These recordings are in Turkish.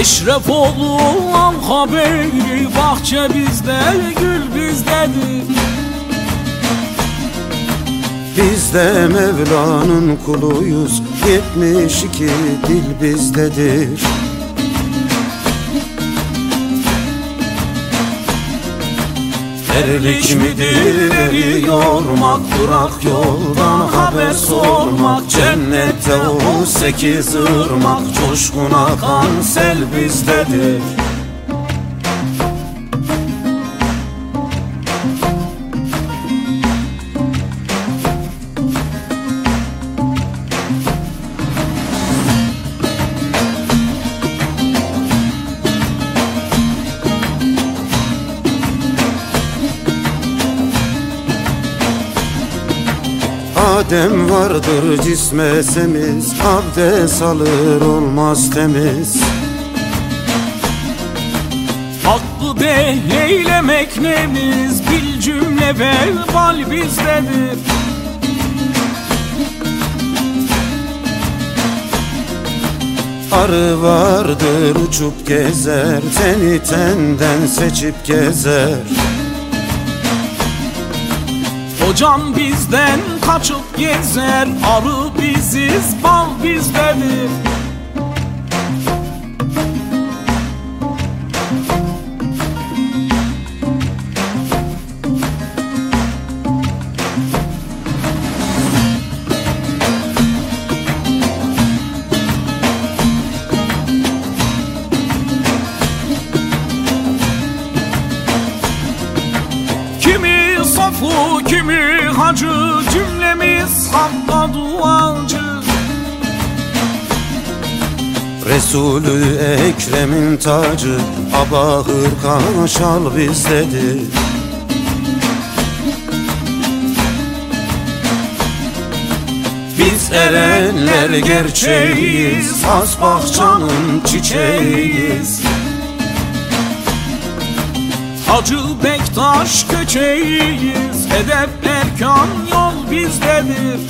Eşrefoğlu al haberi Bahçe bizde gül bizdedir. Biz de Mevla'nın kuluyuz 72 dil bizdedir. Erlik midir eri yormak Durak yoldan haber sormak Cennette o sekiz ırmak Coşkun akan sel bizdedir Adem vardır cisme semiz Abdest alır olmaz temiz. Hakkı bey eylemek nemiz Bil cümle vebal bizdedir. Arı vardır uçup gezer Teni tenden seçip gezer Hocam bizden kaçıp gezer Arı biziz bal bizdedir Safu kimi hacı Cümlemiz hakka duacı. Resulü Ekrem'in tacı Aba hırka şal bizdedir. Biz erenler gerçeğiz Has bahçanın çiçeğiyiz. Hacı Bektaş köçeğiyiz Edep erkan yol bizdedir.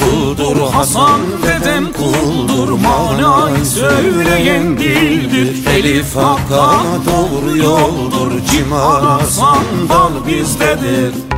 Kuldur Hasan dedem kuldur Manayı söyleyen dildir. Elif Hakka doğru yoldur Cimar Hasan dal bizdedir